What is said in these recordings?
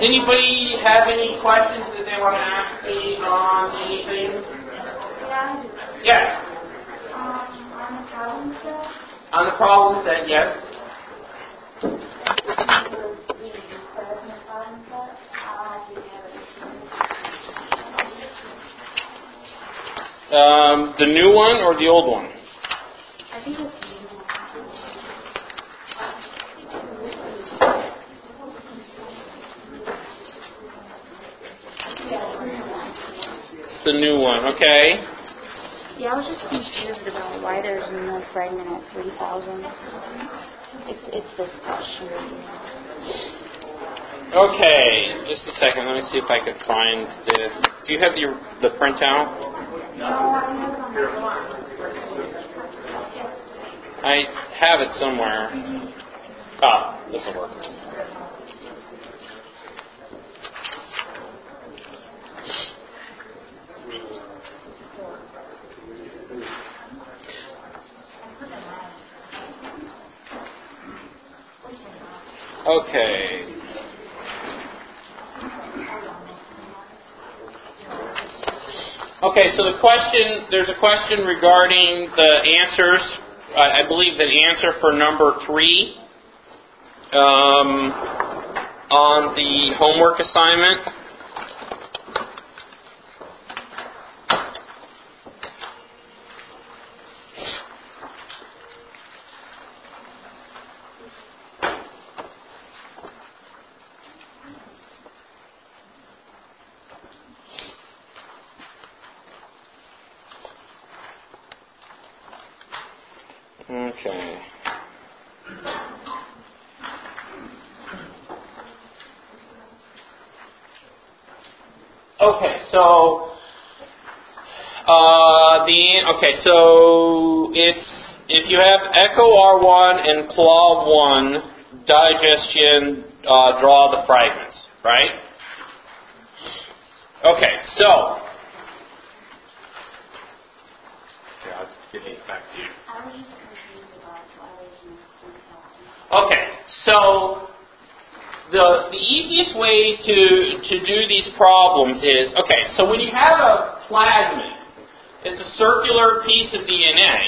anybody have any questions that they want to ask me on anything? Yes. On the problem set, yes. Um, the new one or the old one? I think it's It's the new one, okay. Yeah, I was just confused about why there's no fragment at 3,000. It's, it's this question. Okay, just a second. Let me see if I can find the. Do you have the the printout? I have it somewhere. Ah, this will work. Okay. Okay, so the question, there's a question regarding the answers. I, I believe the answer for number three um, on the homework assignment. Okay. Okay, so uh, the okay, so it's if you have echo R1 and ClaI digestion, uh, draw the fragments, right? Okay, so. I'll give it back to you. I was just confused about why there's no 3,000. Okay, so the the easiest way to to do these problems is okay. So when you have a plasmid, It's a circular piece of DNA.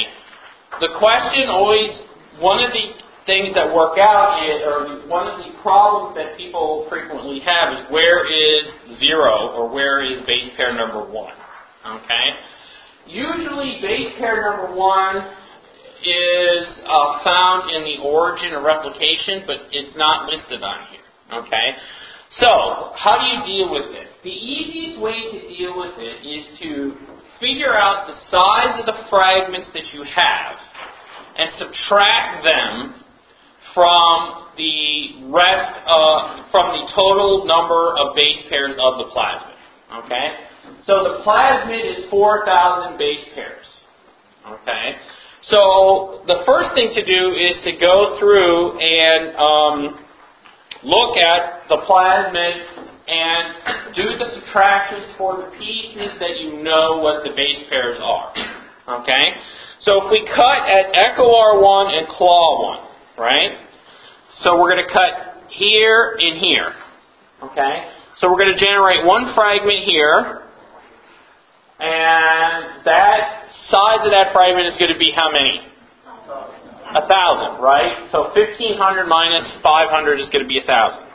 The question always, one of the things that work out, or one of the problems that people frequently have is where is zero or where is base pair number one? Okay? Usually base pair number one is uh, found in the origin of replication, but it's not listed on here. Okay? So, how do you deal with this? The easiest way to deal with it is to figure out the size of the fragments that you have and subtract them from the rest of, from the total number of base pairs of the plasmid. Okay? So the plasmid is 4,000 base pairs. Okay? So the first thing to do is to go through and um, look at the plasmid and do the subtractions for the pieces that you know what the base pairs are. Okay? So if we cut at EcoRI and claw 1, right? So we're going to cut here and here. Okay? So we're going to generate one fragment here. And that size of that fragment is going to be how many? A thousand, right? So 1500 minus 500 is going to be a thousand.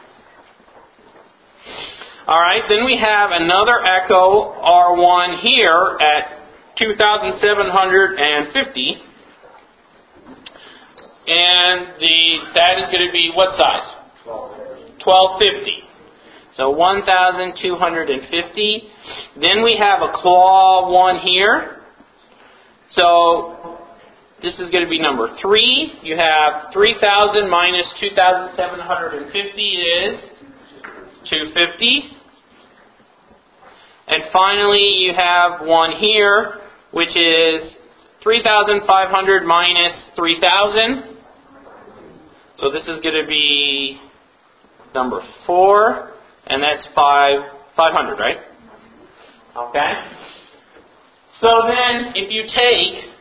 All right, then we have another EcoRI here at 2,750. And the that is going to be what size? 1250. So 1,250. Then we have a ClaI here. So this is going to be number 3. You have 3,000 minus 2,750 is 250. And finally, you have one here, which is 3,500 minus 3,000. So this is going to be number 4, and that's 5, 500, right? Okay? So then, if you take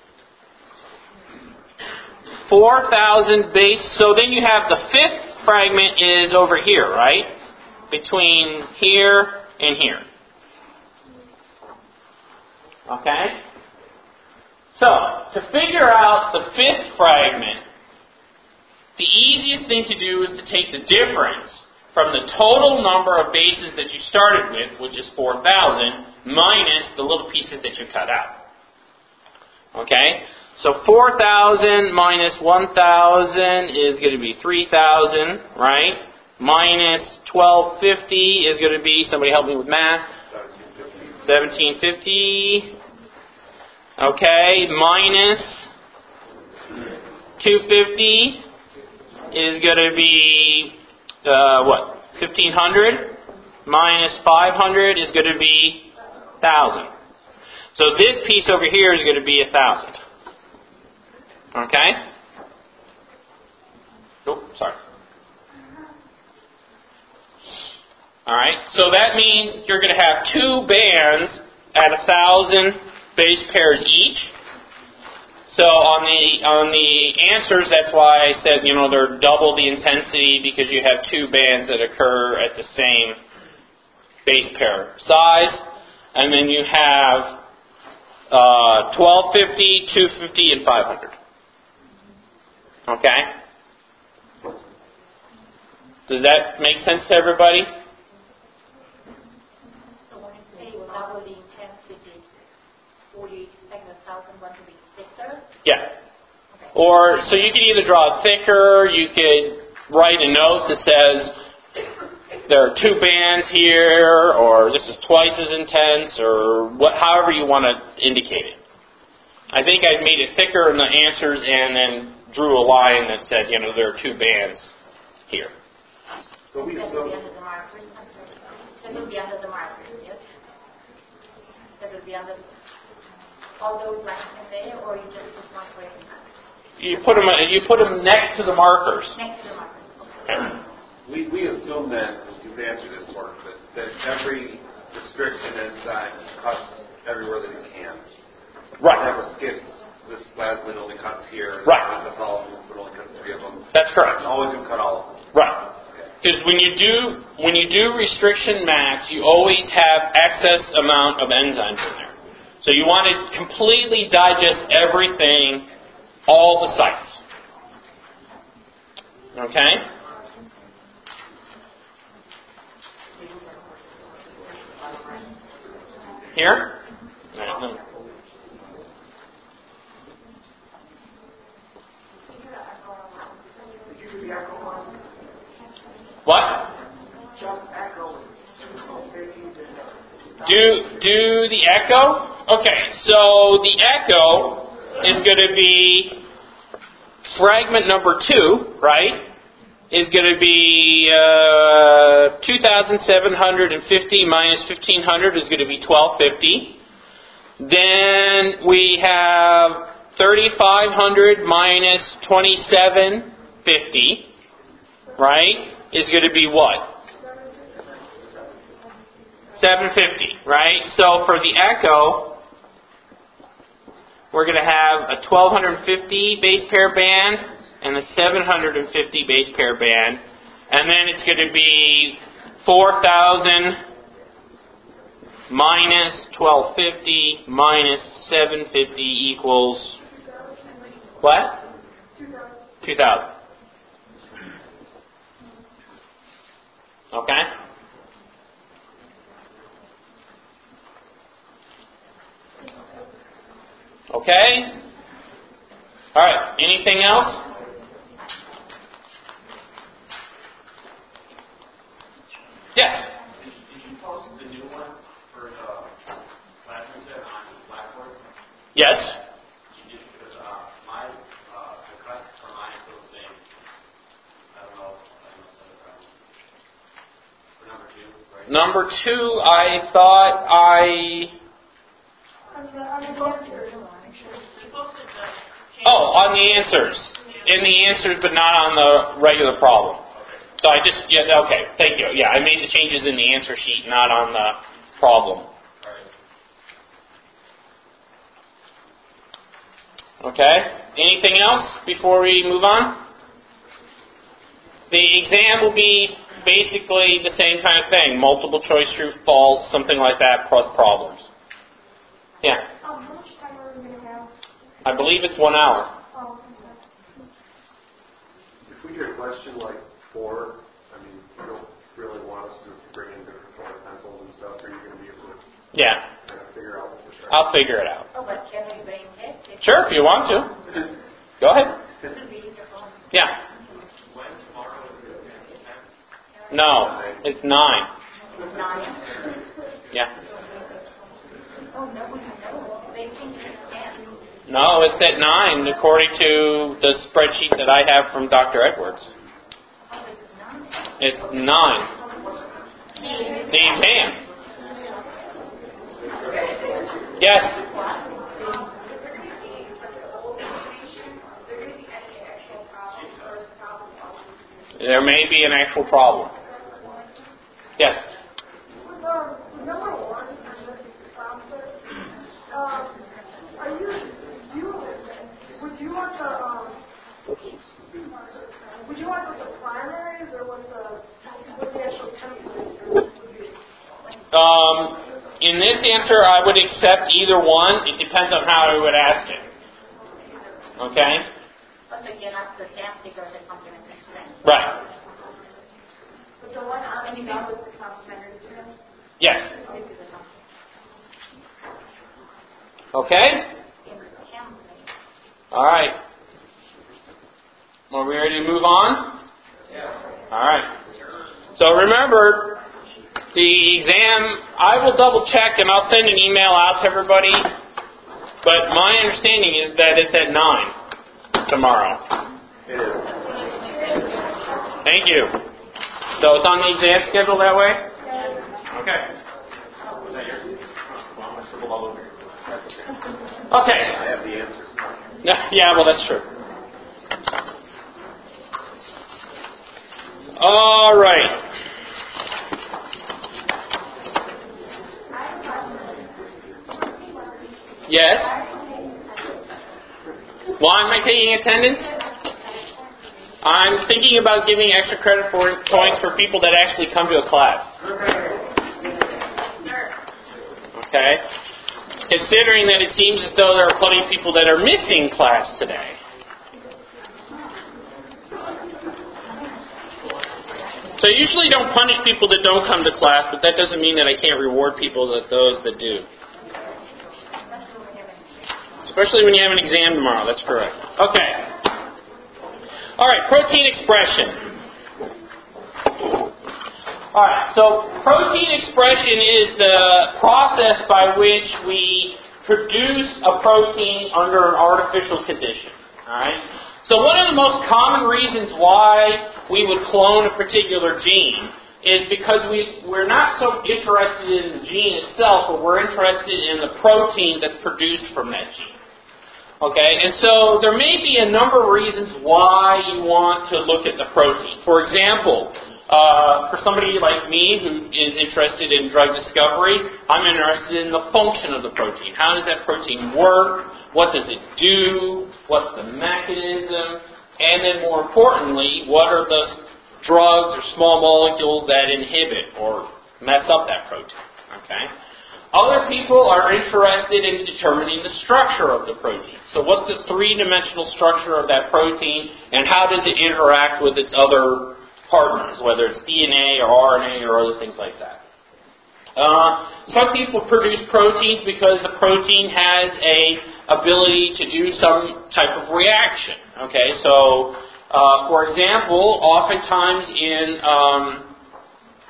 4,000 base, so then you have the fifth fragment is over here, right? Between here and here. Okay? So, to figure out the fifth fragment, the easiest thing to do is to take the difference from the total number of bases that you started with, which is 4,000, minus the little pieces that you cut out. Okay? So 4,000 minus 1,000 is going to be 3,000, right? Minus 1,250 is going to be, somebody help me with math? 1750. Okay, minus 250 is going to be, uh, what, 1500? Minus 500 is going to be 1000. So this piece over here is going to be 1000. Okay? Oh, sorry. Alright, so that means you're going to have two bands at a thousand base pairs each. So on the on the answers, that's why I said you know they're double the intensity because you have two bands that occur at the same base pair size, and then you have uh, 1250, 250, and 500. Okay. Does that make sense to everybody? Double the intensity, would you expect the thousand one to be thicker? Yeah. Or so you could either draw it thicker, you could write a note that says there are two bands here, or this is twice as intense, or what, however you want to indicate it. I think I made it thicker in the answers and then drew a line that said, you know, there are two bands here. So we That would assume, be under the markers, I'm sorry. That would be under the markers, yes? That would be under all those lines in there, or you just put one way? You put them, you put them next to the markers. Next to the markers, okay. we, we assume that, you've answered this sort of, that, that every restriction enzyme cuts everywhere that it can. Right. Never skips this plasmid only cuts here. Right. This polymer only cuts three of them. That's correct. It's always going to cut all of them. Right. Because when you do when you do restriction max, you always have excess amount of enzymes in there. So you want to completely digest everything, all the sites. Okay? Here? No. What? Do do the Eco? Okay, so the Eco is going to be fragment number two, right? Is going to be uh, 2,750 minus 1,500 is going to be 1,250. Then we have 3,500 minus 2,750, right? Is going to be what? 750, right? So for the Eco, we're going to have a 1250 base pair band and a 750 base pair band. And then it's going to be 4000 minus 1250 minus 750 equals what? 2000. Okay? Okay? Alright, anything else? Yes? Did you post the new one for uh, the plasma set on Blackboard? Yes? You did, because uh, my, uh, the cuts for mine still the same. I don't know, I must have it wrong. For number two, right? Number two, I thought I. Oh, on the answers. In the answers, but not on the regular problem. So I just, yeah, okay, thank you. Yeah, I made the changes in the answer sheet, not on the problem. Okay? Anything else before we move on? The exam will be basically the same kind of thing multiple choice, true, false, something like that, plus problems. Yeah. Um, how much time are we going to have? I believe it's one hour. Um, If we get a question like four, I mean, you don't really want us to bring in different colored pencils and stuff, are you going to be able to Yeah. kind of figure out what we're trying I'll figure it out. Oh, but can we bring it? Sure, if you want to. Go ahead. it could be your phone. Yeah. When tomorrow is the exam? No, it's nine. Nine. Yeah. No, it's at nine according to the spreadsheet that I have from Dr. Edwards. It's nine. The. Yes. There may be an actual problem. Yes. would you want the, would you want the primaries or what the, the actual template would? Um, in this answer, I would accept either one. It depends on how I would ask it. Okay? Also, you have the ten because it complements strength. Right. But the one on the top with the complementary students? Yes. This is a complement. Okay? In the template. All right. Are we ready to move on? All right. So remember, the exam, I will double check and I'll send an email out to everybody. But my understanding is that it's at 9 tomorrow. It is. Thank you. So it's on the exam schedule that way? Okay. Okay. I have the answers. Yeah, well, that's true. All right. Yes? Why am I taking attendance? I'm thinking about giving extra credit for points for people that actually come to a class. Okay? considering that it seems as though there are plenty of people that are missing class today. So I usually don't punish people that don't come to class, but that doesn't mean that I can't reward people that those that do. Especially when you have an exam tomorrow. That's correct. Okay. All right, protein expression. All right, so protein expression is the process by which we produce a protein under an artificial condition. All right. So one of the most common reasons why we would clone a particular gene is because we, we're not so interested in the gene itself, but we're interested in the protein that's produced from that gene. Okay, and so there may be a number of reasons why you want to look at the protein. For example, uh, for somebody like me who is interested in drug discovery, I'm interested in the function of the protein. How does that protein work? What does it do? What's the mechanism? And then more importantly, what are the drugs or small molecules that inhibit or mess up that protein? Okay? Other people are interested in determining the structure of the protein. So what's the three-dimensional structure of that protein and how does it interact with its other partners, whether it's DNA or RNA or other things like that. Uh, some people produce proteins because the protein has a ability to do some type of reaction. Okay, so uh, for example, oftentimes in um,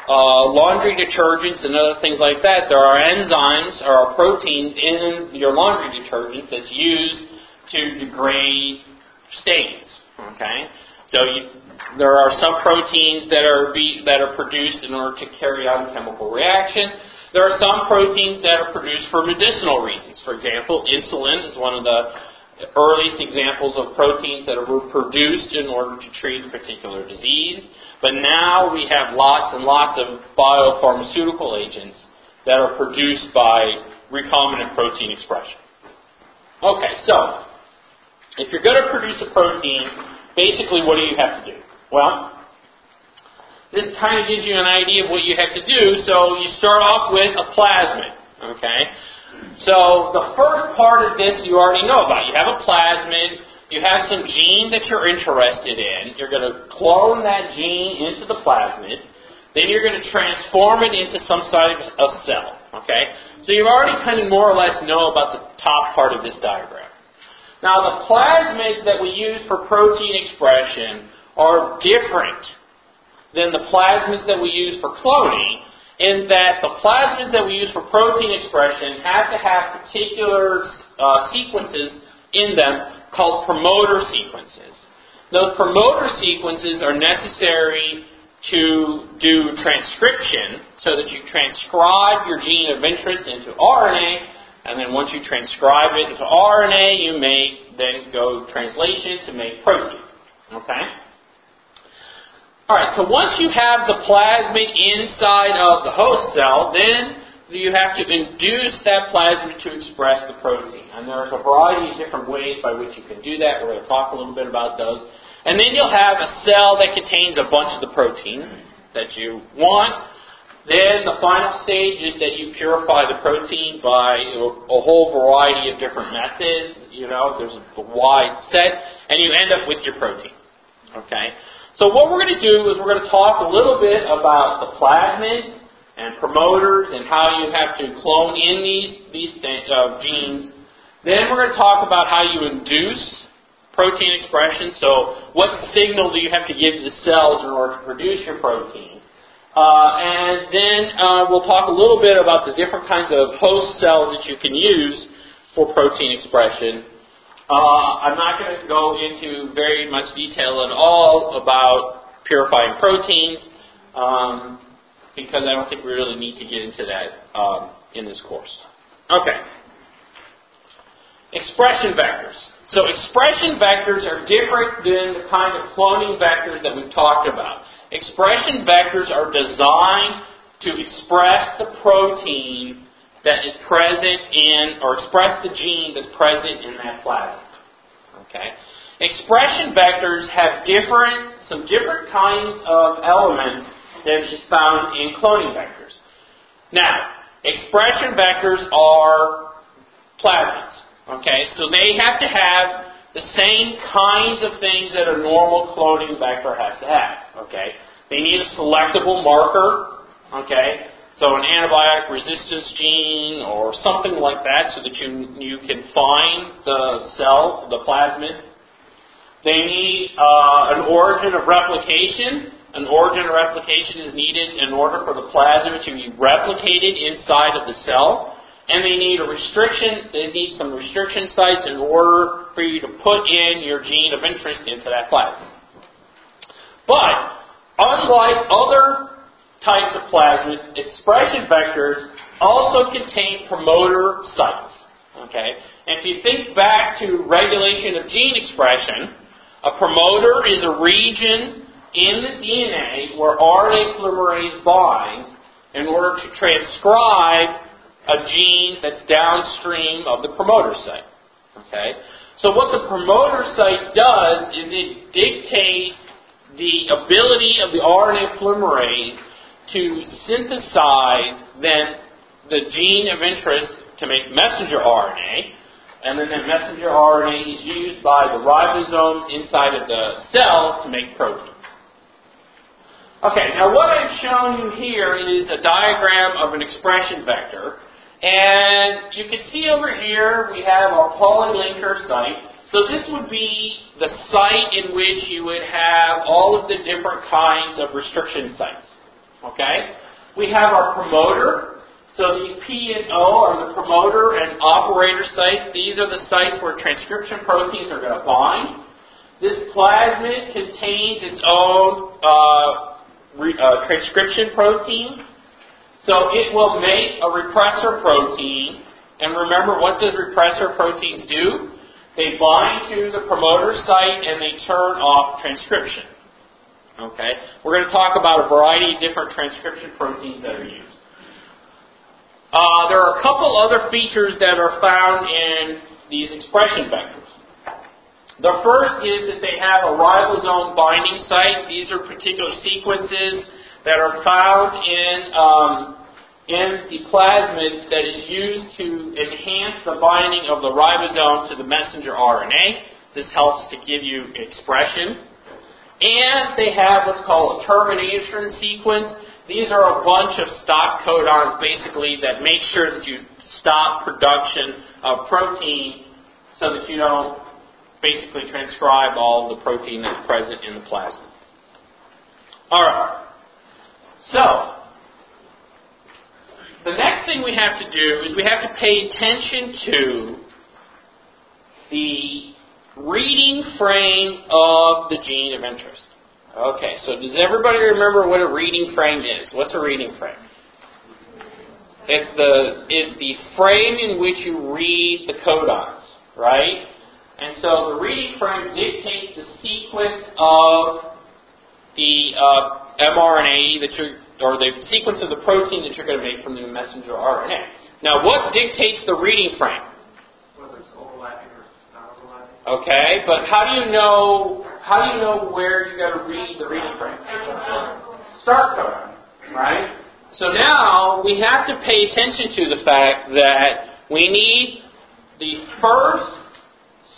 uh, laundry detergents and other things like that, there are enzymes or proteins in your laundry detergent that's used to degrade stains. Okay, so you, there are some proteins that are be, that are produced in order to carry out a chemical reaction. There are some proteins that are produced for medicinal reasons. For example, insulin is one of the earliest examples of proteins that were produced in order to treat a particular disease. But now we have lots and lots of biopharmaceutical agents that are produced by recombinant protein expression. Okay, so if you're going to produce a protein, basically what do you have to do? Well, this kind of gives you an idea of what you have to do. So you start off with a plasmid. Okay? So the first part of this you already know about. You have a plasmid, you have some gene that you're interested in. You're going to clone that gene into the plasmid. Then you're going to transform it into some sort of cell. Okay? So you already kind of more or less know about the top part of this diagram. Now the plasmids that we use for protein expression are different than the plasmids that we use for cloning in that the plasmids that we use for protein expression have to have particular uh, sequences in them called promoter sequences. Those promoter sequences are necessary to do transcription so that you transcribe your gene of interest into RNA, and then once you transcribe it into RNA, you may then go translation to make protein. Okay? All right, so once you have the plasmid inside of the host cell, then you have to induce that plasmid to express the protein. And there's a variety of different ways by which you can do that. We're going to talk a little bit about those. And then you'll have a cell that contains a bunch of the protein that you want. Then the final stage is that you purify the protein by a whole variety of different methods. You know, there's a wide set, and you end up with your protein. Okay? So what we're going to do is we're going to talk a little bit about the plasmids and promoters and how you have to clone in these these uh, genes. Then we're going to talk about how you induce protein expression. So what signal do you have to give the cells in order to produce your protein? Uh, and then uh, we'll talk a little bit about the different kinds of host cells that you can use for protein expression. Uh, I'm not going to go into very much detail at all about purifying proteins um, because I don't think we really need to get into that um, in this course. Okay. Expression vectors. So expression vectors are different than the kind of cloning vectors that we've talked about. Expression vectors are designed to express the protein that is present in, or express the gene that's present in that plasmid. Okay? Expression vectors have different, some different kinds of elements than is found in cloning vectors. Now, expression vectors are plasmids. Okay, so they have to have the same kinds of things that a normal cloning vector has to have. Okay, they need a selectable marker. Okay, so an antibiotic resistance gene or something like that, so that you you can find the cell, the plasmid. They need uh, an origin of replication. An origin of replication is needed in order for the plasmid to be replicated inside of the cell and they need a restriction, they need some restriction sites in order for you to put in your gene of interest into that plasmid. But, unlike other types of plasmids, expression vectors also contain promoter sites. Okay? And if you think back to regulation of gene expression, a promoter is a region in the DNA where RNA polymerase binds in order to transcribe a gene that's downstream of the promoter site. Okay? So what the promoter site does is it dictates the ability of the RNA polymerase to synthesize then the gene of interest to make messenger RNA, and then that messenger RNA is used by the ribosomes inside of the cell to make protein. Okay, now what I've shown you here is a diagram of an expression vector and you can see over here we have our polylinker site. So this would be the site in which you would have all of the different kinds of restriction sites. Okay? We have our promoter. So these P and O are the promoter and operator sites. These are the sites where transcription proteins are going to bind. This plasmid contains its own uh, re, uh, transcription protein. So it will make a repressor protein. And remember, what does repressor proteins do? They bind to the promoter site and they turn off transcription. Okay? We're going to talk about a variety of different transcription proteins that are used. Uh, there are a couple other features that are found in these expression vectors. The first is that they have a ribosome binding site. These are particular sequences that are found in um, in the plasmid that is used to enhance the binding of the ribosome to the messenger RNA. This helps to give you expression. And they have what's called a termination sequence. These are a bunch of stop codons basically that make sure that you stop production of protein so that you don't basically transcribe all the protein that's present in the plasmid. Alright. So, the next thing we have to do is we have to pay attention to the reading frame of the gene of interest. Okay, so does everybody remember what a reading frame is? What's a reading frame? It's the it's the frame in which you read the codons, right? And so the reading frame dictates the sequence of the uh, mRNA that you're or the sequence of the protein that you're going to make from the messenger RNA. Now, what dictates the reading frame? Whether it's overlapping or not overlapping. Okay, but how do you know how do you know where you got to read the reading frame? Start codon, right? So now we have to pay attention to the fact that we need the first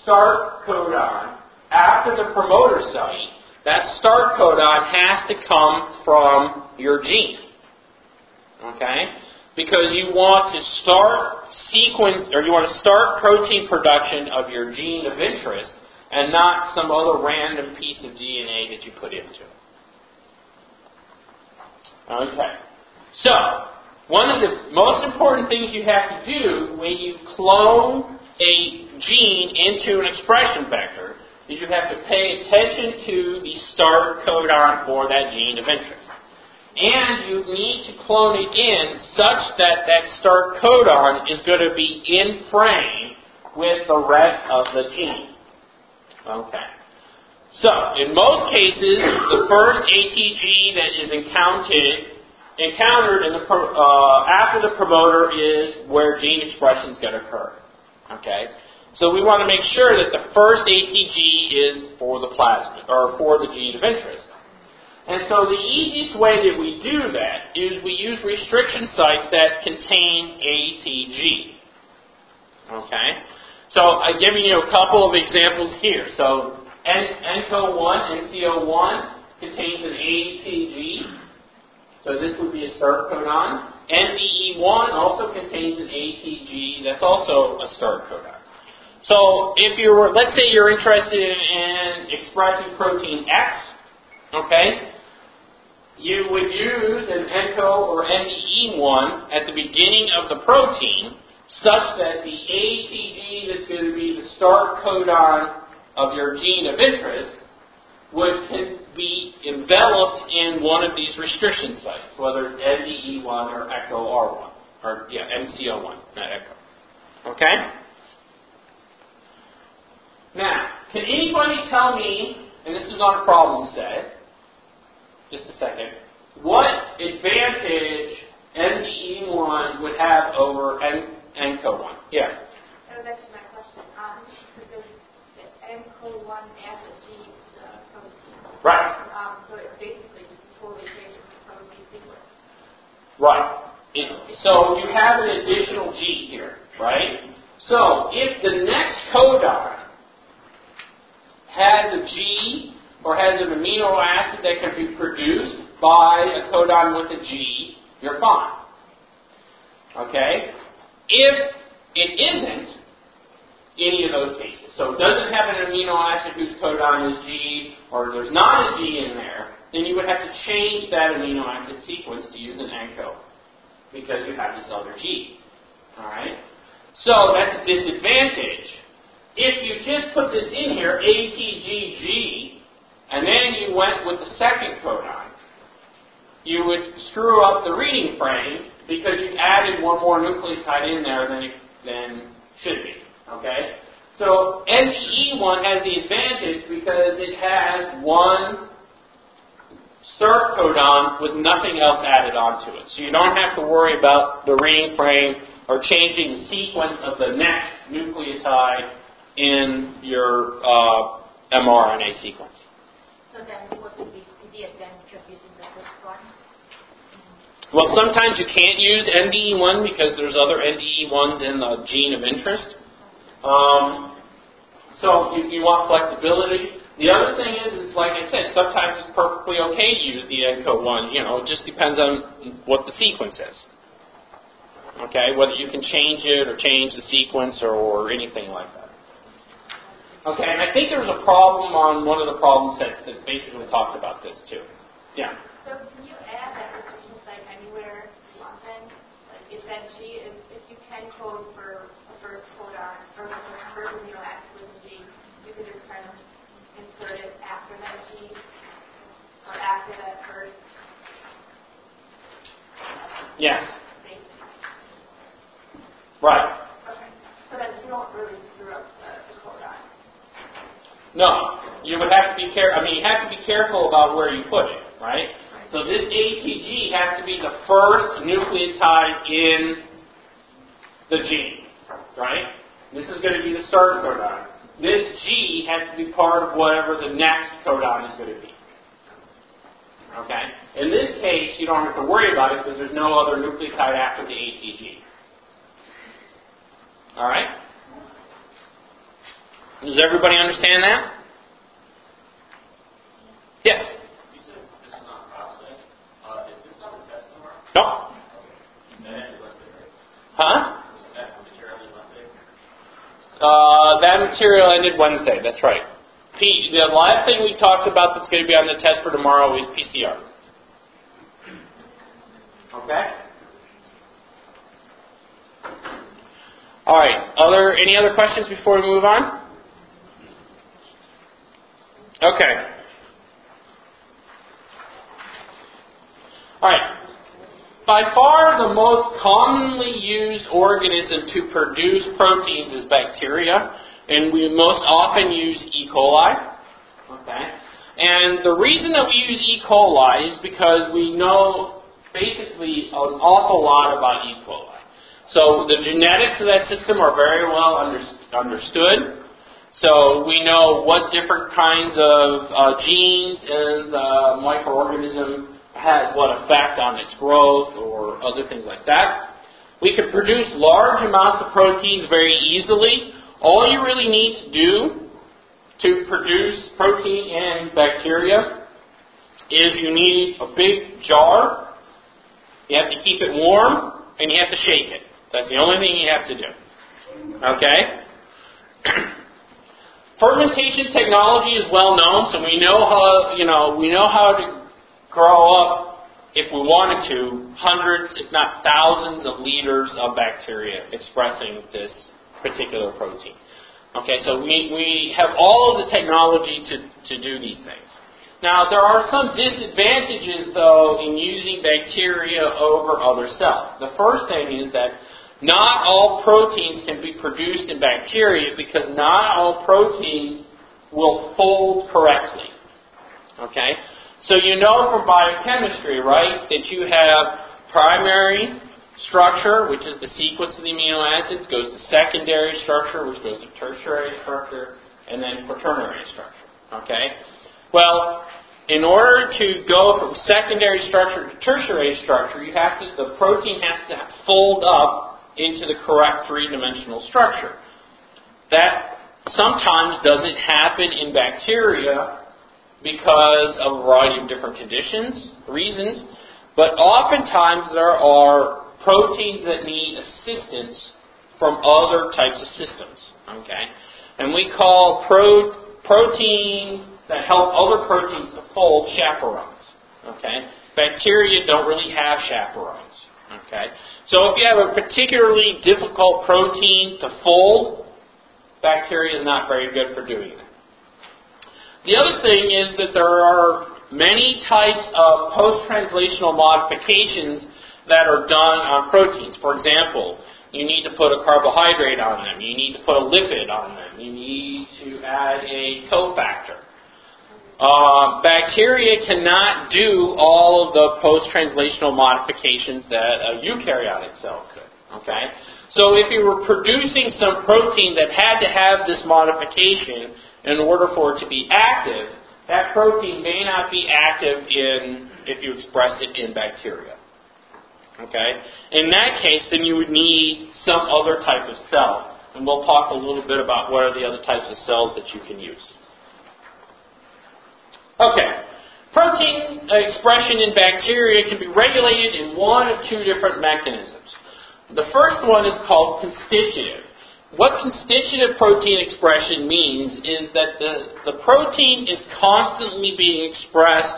start codon after the promoter site. That start codon has to come from your gene. Okay? Because you want to start sequence, or you want to start protein production of your gene of interest and not some other random piece of DNA that you put into it. Okay. So, one of the most important things you have to do when you clone a gene into an expression vector is you have to pay attention to the start codon for that gene of interest. And you need to clone it in such that that start codon is going to be in frame with the rest of the gene. Okay. So, in most cases, the first ATG that is encountered encountered in the uh, after the promoter is where gene expression is going to occur. Okay. So we want to make sure that the first ATG is for the plasmid or for the gene of interest. And so the easiest way that we do that is we use restriction sites that contain ATG. Okay? So I'm giving you a couple of examples here. So NCO1, NCO1 contains an ATG. So this would be a start codon. NDE1 also contains an ATG. That's also a start codon. So if you were, let's say you're interested in expressing protein X, okay, you would use an ENCO or NDE1 at the beginning of the protein such that the ATG that's going to be the start codon of your gene of interest would be enveloped in one of these restriction sites, whether it's NDE1 or EcoRI, or yeah, NCO1, not Eco. Okay? Now, can anybody tell me, and this is not a problem set, just a second, what advantage NDE1 would have over N- NCO1? Yeah. Oh, that's my question. Um, because NCO1 acid G the protein. Right. Um, so it basically just totally changes the protein sequence. Right. It, so you have an additional G here, right? So if the next codon has a G or has an amino acid that can be produced by a codon with a G, you're fine. Okay? If it isn't any of those cases, so it doesn't have an amino acid whose codon is G, or there's not a G in there, then you would have to change that amino acid sequence to use an ENCO because you have this other G. Alright? So that's a disadvantage. If you just put this in here, ATGG, and then you went with the second codon, you would screw up the reading frame because you added one more nucleotide in there than, it, than should be. Okay? So NDE1 has the advantage because it has one start codon with nothing else added onto it. So you don't have to worry about the reading frame or changing the sequence of the next nucleotide in your uh, mRNA sequence. So then what would be the advantage of using the first one? Well, sometimes you can't use NDE1 because there's other NDE1s in the gene of interest. Um, so you, you want flexibility. The other thing is, is, like I said, sometimes it's perfectly okay to use the ENCO1. You know, it just depends on what the sequence is. Okay, whether you can change it or change the sequence or, or anything like that. Okay, and I think there was a problem on one of the problem sets that basically talked about this too. Yeah. So can you add that restriction site anywhere you want then? Like if that G is, if you can code for a first codon or the first amino acid with G, you could just kind of insert it after that G or after that first Yes. base. Right. Okay. So that you don't really screw up the, the codon. No, you would have to be care. I mean, you have to be careful about where you put it, right? So this ATG has to be the first nucleotide in the gene, right? This is going to be the start codon. This G has to be part of whatever the next codon is going to be. Okay? In this case, you don't have to worry about it because there's no other nucleotide after the ATG. All right? Does everybody understand that? Yes. You said this on process. Uh, is this on the test tomorrow? No. That ended Wednesday, right? Huh? That material ended Wednesday? Uh, that material ended Wednesday. That's right. P- the last thing we talked about that's going to be on the test for tomorrow is PCR. Okay. All right. Other any other questions before we move on? Okay. All right. By far the most commonly used organism to produce proteins is bacteria, and we most often use E. coli. Okay? And the reason that we use E. coli is because we know basically an awful lot about E. coli. So the genetics of that system are very well under, understood. So we know what different kinds of uh, genes in the microorganism has what effect on its growth or other things like that. We can produce large amounts of proteins very easily. All you really need to do to produce protein in bacteria is you need a big jar. You have to keep it warm and you have to shake it. That's the only thing you have to do. Okay? Fermentation technology is well known, so we know how you know we know how to grow up if we wanted to hundreds, if not thousands, of liters of bacteria expressing this particular protein. Okay, so we, we have all of the technology to, to do these things. Now, there are some disadvantages, though, in using bacteria over other cells. The first thing is that not all proteins can be produced in bacteria because not all proteins will fold correctly. Okay? So you know from biochemistry, right, that you have primary structure, which is the sequence of the amino acids, goes to secondary structure, which goes to tertiary structure, and then quaternary structure. Okay? Well, in order to go from secondary structure to tertiary structure, you have to the protein has to fold up into the correct three-dimensional structure. That sometimes doesn't happen in bacteria because of a variety of different conditions, reasons, but oftentimes there are proteins that need assistance from other types of systems. Okay? And we call pro- proteins that help other proteins to fold chaperones. Okay? Bacteria don't really have chaperones. Okay? So if you have a particularly difficult protein to fold, bacteria is not very good for doing that. The other thing is that there are many types of post-translational modifications that are done on proteins. For example, you need to put a carbohydrate on them. You need to put a lipid on them. You need to add a cofactor. Uh, bacteria cannot do all of the post-translational modifications that a eukaryotic cell could. Okay? So if you were producing some protein that had to have this modification in order for it to be active, that protein may not be active in if you express it in bacteria. Okay? In that case, then you would need some other type of cell. And we'll talk a little bit about what are the other types of cells that you can use. Okay. Protein expression in bacteria can be regulated in one of two different mechanisms. The first one is called constitutive. What constitutive protein expression means is that the, the protein is constantly being expressed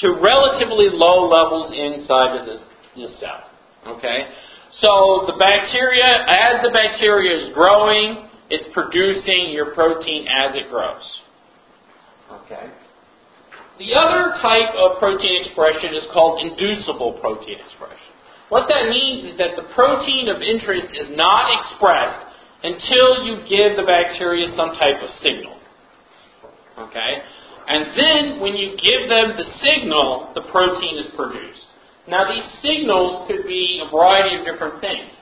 to relatively low levels inside of the, the cell. Okay? So the bacteria, as the bacteria is growing, it's producing your protein as it grows. Okay? The other type of protein expression is called inducible protein expression. What that means is that the protein of interest is not expressed until you give the bacteria some type of signal. Okay? And then when you give them the signal, the protein is produced. Now these signals could be a variety of different things.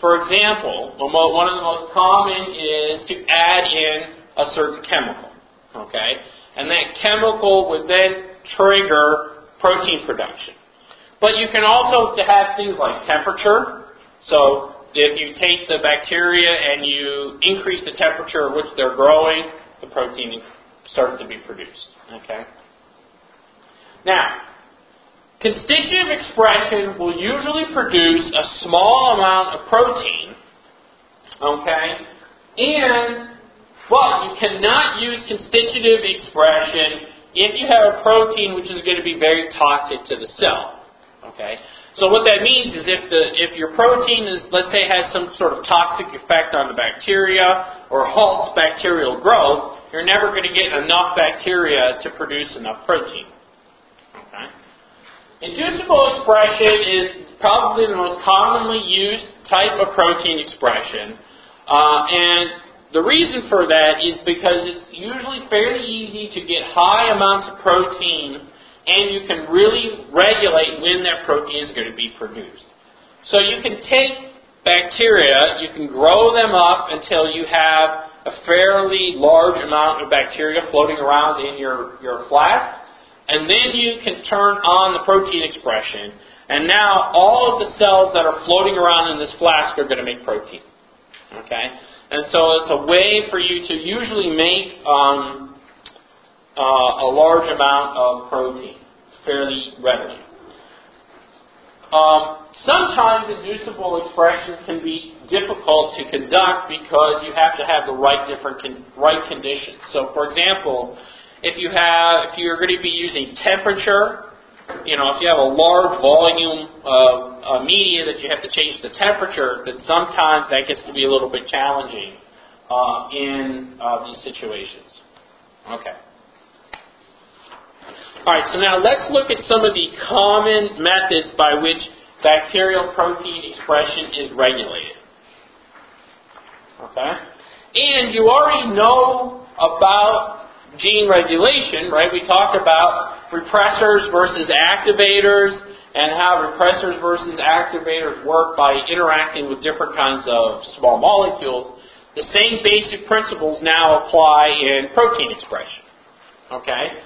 For example, one of the most common is to add in a certain chemical. Okay? and that chemical would then trigger protein production. But you can also have things like temperature. So if you take the bacteria and you increase the temperature at which they're growing, the protein starts to be produced. Okay. Now, constitutive expression will usually produce a small amount of protein. Okay, and but you cannot use constitutive expression if you have a protein which is going to be very toxic to the cell. Okay? So what that means is if the if your protein is let's say has some sort of toxic effect on the bacteria or halts bacterial growth, you're never going to get enough bacteria to produce enough protein. Okay? Inducible expression is probably the most commonly used type of protein expression, uh, and the reason for that is because it's usually fairly easy to get high amounts of protein and you can really regulate when that protein is going to be produced. So you can take bacteria, you can grow them up until you have a fairly large amount of bacteria floating around in your, your flask, and then you can turn on the protein expression. And now all of the cells that are floating around in this flask are going to make protein. Okay? And so it's a way for you to usually make um, uh, a large amount of protein fairly readily. Um, sometimes inducible expressions can be difficult to conduct because you have to have the right different con- right conditions. So, for example, if you have if you're going to be using temperature, you know, if you have a large volume of uh, media that you have to change the temperature, then sometimes that gets to be a little bit challenging uh, in uh, these situations. Okay. All right, so now let's look at some of the common methods by which bacterial protein expression is regulated. Okay? And you already know about gene regulation, right? We talked about repressors versus activators and how repressors versus activators work by interacting with different kinds of small molecules. The same basic principles now apply in protein expression. Okay?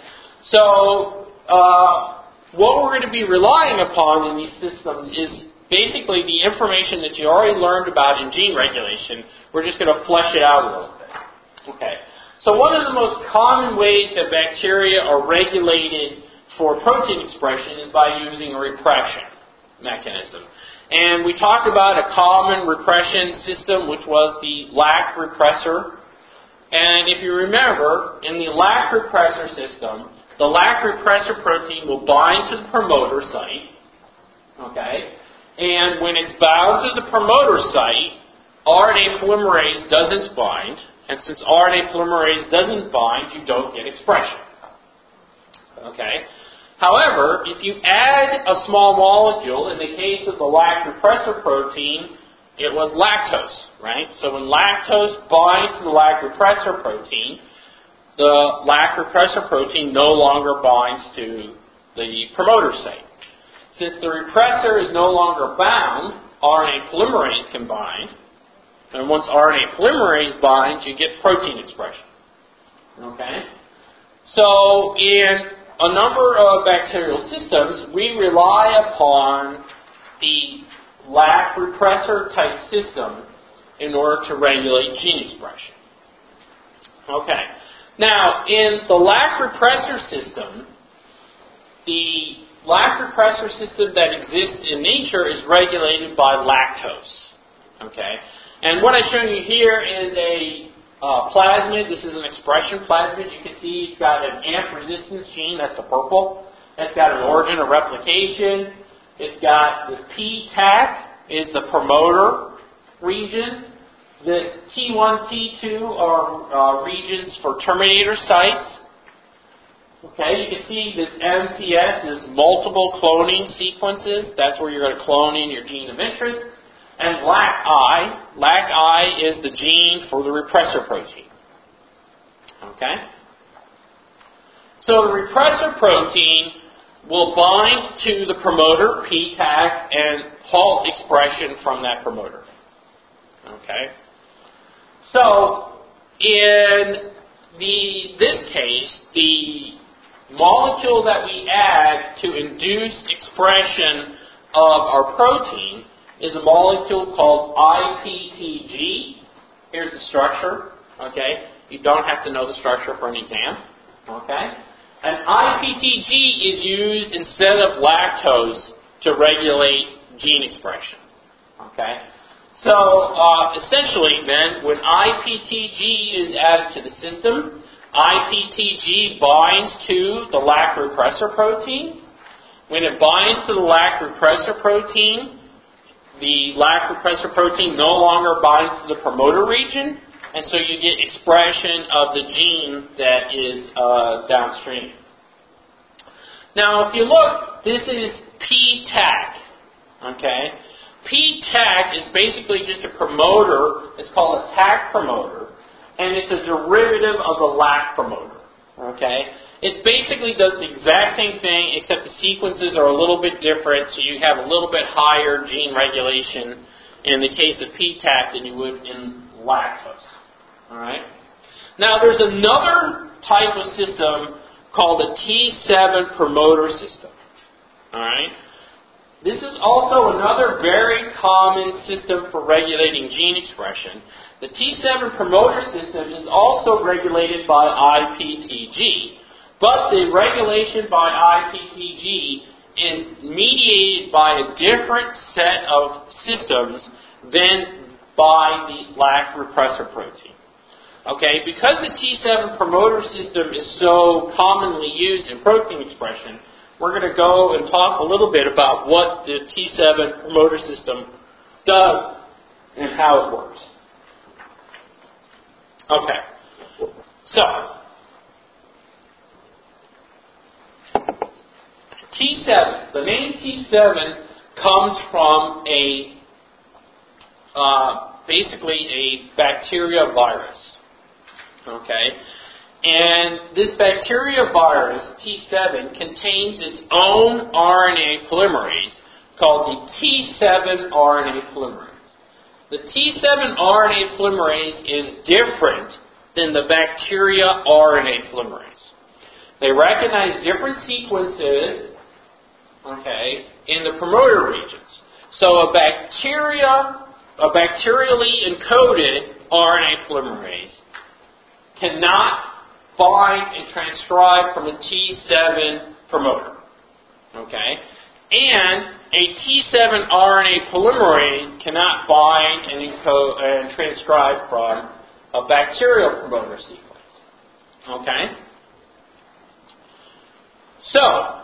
So, uh, what we're going to be relying upon in these systems is basically the information that you already learned about in gene regulation. We're just going to flesh it out a little bit. Okay. So, one of the most common ways that bacteria are regulated for protein expression is by using a repression mechanism. And we talked about a common repression system, which was the lac repressor. And if you remember, in the lac repressor system, the lac repressor protein will bind to the promoter site. Okay? And when it's bound to the promoter site, RNA polymerase doesn't bind. And since RNA polymerase doesn't bind, you don't get expression. Okay? However, if you add a small molecule, in the case of the lac repressor protein, it was lactose, right? So when lactose binds to the lac repressor protein, the lac repressor protein no longer binds to the promoter site. Since the repressor is no longer bound, RNA polymerase can bind. And once RNA polymerase binds, you get protein expression. Okay? So, in a number of bacterial systems, we rely upon the lac repressor type system in order to regulate gene expression. Okay. Now, in the lac repressor system, the lac repressor system that exists in nature is regulated by lactose. Okay? And what I've shown you here is a uh, plasmid. This is an expression plasmid. You can see it's got an AMP resistance gene, that's the purple. It's got an origin of replication. It's got this P-TAC is the promoter region. The T1, T2 are uh, regions for terminator sites. Okay, you can see this MCS is multiple cloning sequences. That's where you're going to clone in your gene of interest. And LAC-I, LAC-I is the gene for the repressor protein. Okay? So the repressor protein will bind to the promoter, P-TAC, and halt expression from that promoter. Okay? So, in the, this case, the molecule that we add to induce expression of our protein is a molecule called IPTG. Here's the structure. Okay, you don't have to know the structure for an exam. Okay, and IPTG is used instead of lactose to regulate gene expression. Okay, so uh, essentially, then, when IPTG is added to the system, IPTG binds to the lac repressor protein. When it binds to the lac repressor protein, the lac repressor protein no longer binds to the promoter region, and so you get expression of the gene that is uh, downstream. Now, if you look, this is P-TAC. Okay? P-TAC is basically just a promoter. It's called a TAC promoter and it's a derivative of the lac promoter. Okay? It basically does the exact same thing, except the sequences are a little bit different, so you have a little bit higher gene regulation in the case of PTAC than you would in lactose. Alright? Now, there's another type of system called a T7 promoter system. Alright? This is also another very common system for regulating gene expression. The T7 promoter system is also regulated by IPTG, but the regulation by IPPG is mediated by a different set of systems than by the lac repressor protein. Okay, because the T7 promoter system is so commonly used in protein expression, we're going to go and talk a little bit about what the T7 promoter system does and how it works. Okay, so T7, the name T7 comes from a uh, basically a bacteria virus. Okay? And this bacteria virus, T7, contains its own RNA polymerase called the T7 RNA polymerase. The T7 RNA polymerase is different than the bacteria RNA polymerase. They recognize different sequences, okay, in the promoter regions. So a bacteria, a bacterially encoded RNA polymerase cannot bind and transcribe from a T7 promoter. Okay? And a T7 RNA polymerase cannot bind and encode and transcribe from a bacterial promoter sequence. Okay? So,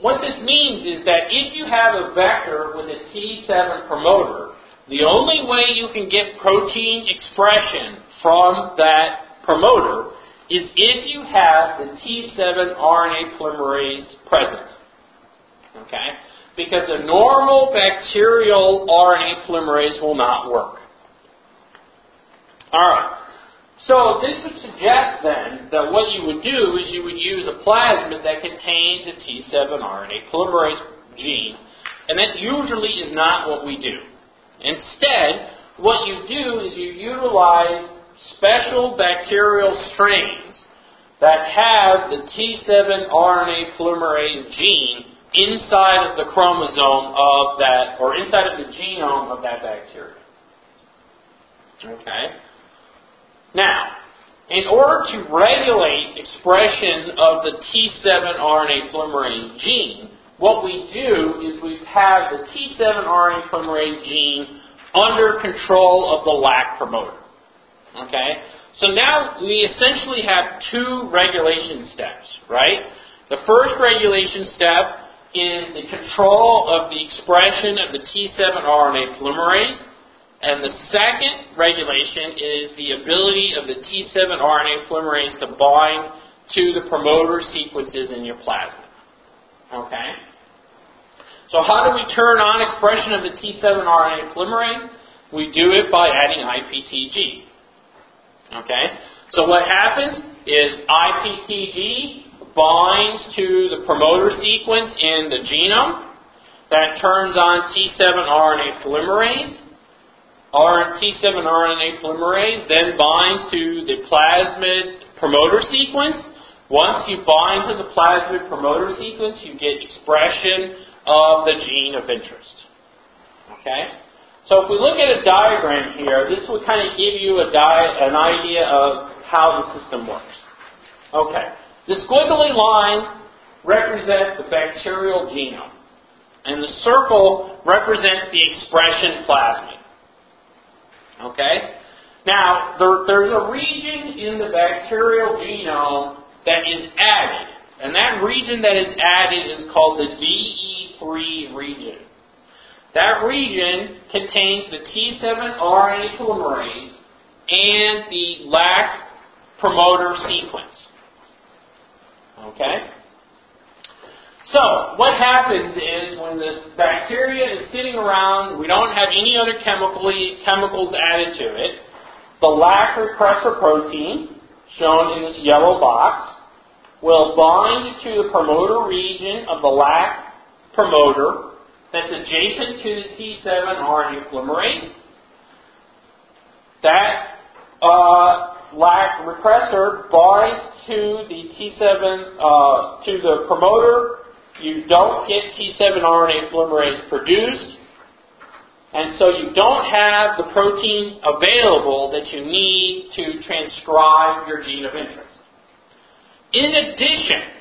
what this means is that if you have a vector with a T7 promoter, the only way you can get protein expression from that promoter is if you have the T7 RNA polymerase present. Okay? Because the normal bacterial RNA polymerase will not work. Alright. So this would suggest then that what you would do is you would use a plasmid that contains a T7 RNA polymerase gene, and that usually is not what we do. Instead, what you do is you utilize special bacterial strains that have the T7 RNA polymerase gene inside of the chromosome of that, or inside of the genome of that bacteria. Okay? Now, in order to regulate expression of the T7 RNA polymerase gene, what we do is we have the T7 RNA polymerase gene under control of the lac promoter. Okay? So now we essentially have two regulation steps, right? The first regulation step is the control of the expression of the T7 RNA polymerase. And the second regulation is the ability of the T7 RNA polymerase to bind to the promoter sequences in your plasma. Okay? So how do we turn on expression of the T7 RNA polymerase? We do it by adding IPTG. Okay? So what happens is IPTG binds to the promoter sequence in the genome. That turns on T7 RNA polymerase. Our T7 RNA polymerase then binds to the plasmid promoter sequence. Once you bind to the plasmid promoter sequence, you get expression of the gene of interest. Okay? So if we look at a diagram here, this will kind of give you a di- an idea of how the system works. Okay. The squiggly lines represent the bacterial genome, and the circle represents the expression plasmid. Okay? Now, there, there's a region in the bacterial genome that is added, and that region that is added is called the DE3 region. That region contains the T7 RNA polymerase and the lac promoter sequence. Okay? So, what happens is when this bacteria is sitting around, we don't have any other chemically, chemicals added to it, the lac repressor protein, shown in this yellow box, will bind to the promoter region of the lac promoter that's adjacent to the T7 RNA polymerase. That uh, lac repressor binds to the T7 uh, to the promoter you don't get T7 RNA polymerase produced, and so you don't have the protein available that you need to transcribe your gene of interest. In addition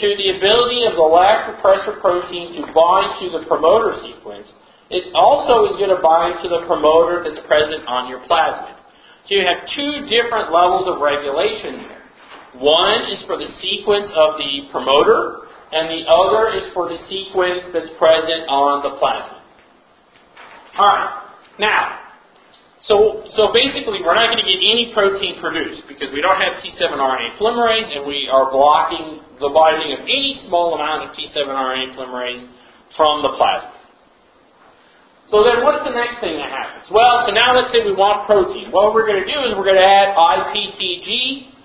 to the ability of the lac repressor protein to bind to the promoter sequence, it also is going to bind to the promoter that's present on your plasmid. So you have two different levels of regulation here. One is for the sequence of the promoter, and the other is for the sequence that's present on the plasmid. All right. Now, so, so basically, we're not going to get any protein produced because we don't have T7 RNA polymerase, and we are blocking the binding of any small amount of T7 RNA polymerase from the plasma. So then what's the next thing that happens? Well, so now let's say we want protein. What we're going to do is we're going to add IPTG.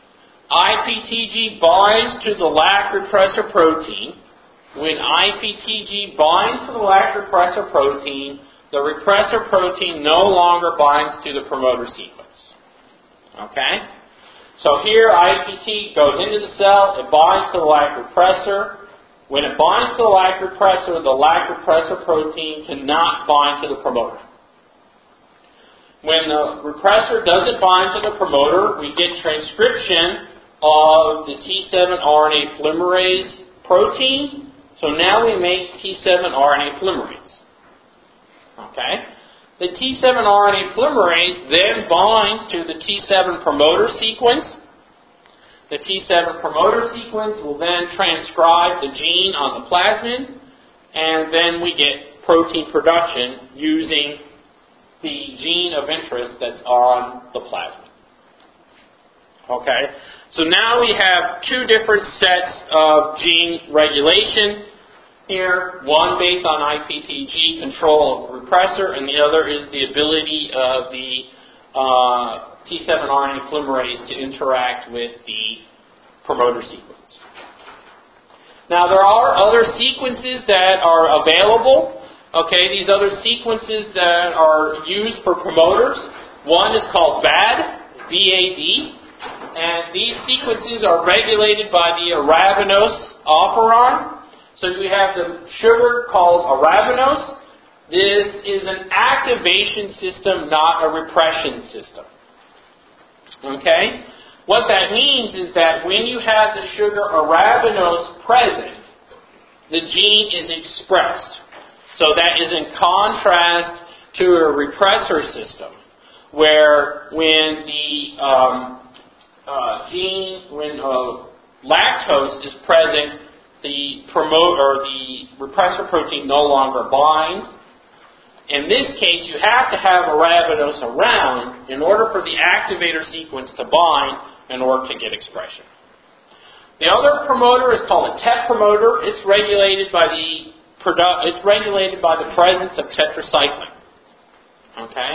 IPTG binds to the lac repressor protein. When IPTG binds to the lac repressor protein, the repressor protein no longer binds to the promoter sequence. Okay? So here IPT goes into the cell, it binds to the lac repressor. When it binds to the lac repressor, the lac repressor protein cannot bind to the promoter. When the repressor doesn't bind to the promoter, we get transcription of the T7 RNA polymerase protein. So now we make T7 RNA polymerase. Okay? The T7 RNA polymerase then binds to the T7 promoter sequence. The T7 promoter sequence will then transcribe the gene on the plasmid, and then we get protein production using the gene of interest that's on the plasmid. Okay? So now we have two different sets of gene regulation here, one based on IPTG control of repressor, and the other is the ability of the uh, T7 RNA polymerase to interact with the promoter sequence. Now, there are other sequences that are available. Okay, these other sequences that are used for promoters. One is called BAD, B-A-D, and these sequences are regulated by the arabinose operon. So we have the sugar called arabinose. This is an activation system, not a repression system. Okay? What that means is that when you have the sugar arabinose present, the gene is expressed. So that is in contrast to a repressor system, where when the um, uh, gene, when uh, lactose is present, the promote or the repressor protein no longer binds. In this case, you have to have arabinose around in order for the activator sequence to bind in order to get expression. The other promoter is called a TEP promoter. It's regulated by the it's regulated by the presence of tetracycline. Okay,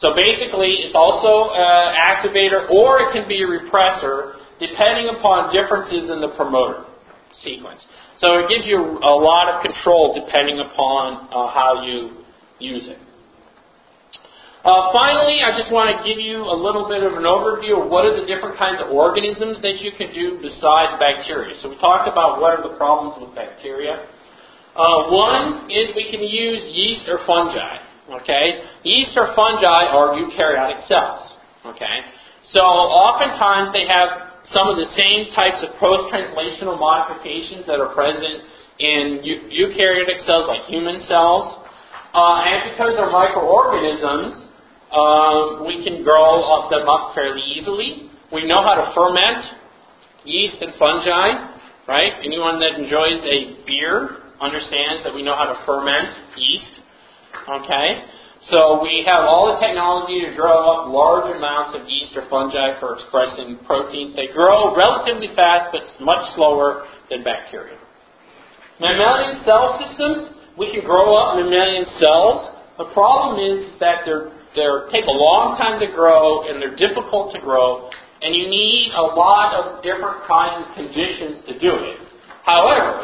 so basically, it's also an activator or it can be a repressor depending upon differences in the promoter sequence. So it gives you a lot of control depending upon uh, how you use it. Uh, finally, I just want to give you a little bit of an overview of what are the different kinds of organisms that you can do besides bacteria. So we talked about what are the problems with bacteria. Uh, one is we can use yeast or fungi. Okay, yeast or fungi are eukaryotic cells. Okay, so oftentimes they have some of the same types of post-translational modifications that are present in eukaryotic cells like human cells. Uh, and because they're microorganisms, uh, we can grow them up fairly easily. We know how to ferment yeast and fungi, right? Anyone that enjoys a beer understands that we know how to ferment yeast. Okay? So we have all the technology to grow up large amounts of yeast or fungi for expressing proteins. They grow relatively fast, but much slower than bacteria. Mammalian cell systems, we can grow up mammalian cells. The problem is that they're, they're take a long time to grow and they're difficult to grow, and you need a lot of different kinds of conditions to do it. However,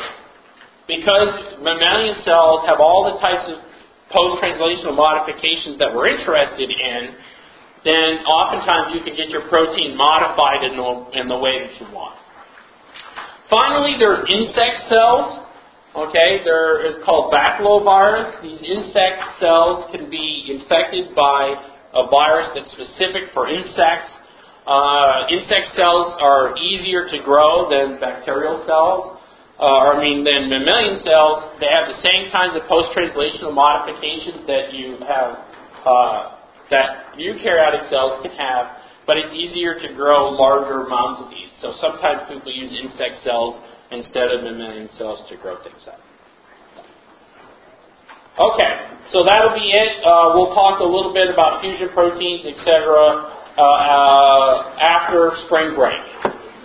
because mammalian cells have all the types of post-translational modifications that we're interested in, then oftentimes you can get your protein modified in the, in the way that you want. Finally, there's insect cells. Okay, there is called baculovirus. These insect cells can be infected by a virus that's specific for insects. Uh, insect cells are easier to grow than bacterial cells, uh, or I mean, than mammalian cells. They have the same kinds of post-translational modifications that you have, uh, that eukaryotic cells can have, but it's easier to grow larger amounts of these. So sometimes people use insect cells instead of mammalian cells to grow things up. Okay, so that'll be it. Uh, we'll talk a little bit about fusion proteins, etc., uh, uh, after spring break.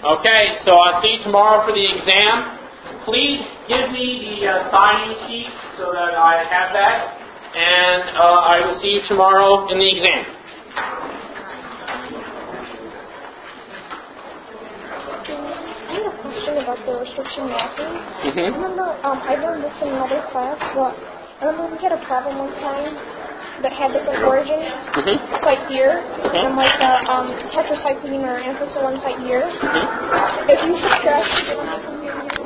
Okay, so I'll see you tomorrow for the exam. Please give me the uh, signing sheet so that I have that, and uh, I will see you tomorrow in the exam. I had a question about the restriction mapping. Mhm. I remember, um, I learned this in another class, but I remember we had a problem one time that had different origins. Mm-hmm. Site here, and like uh, um, tetracycline or ampicillin site here. Mm-hmm. If you subtract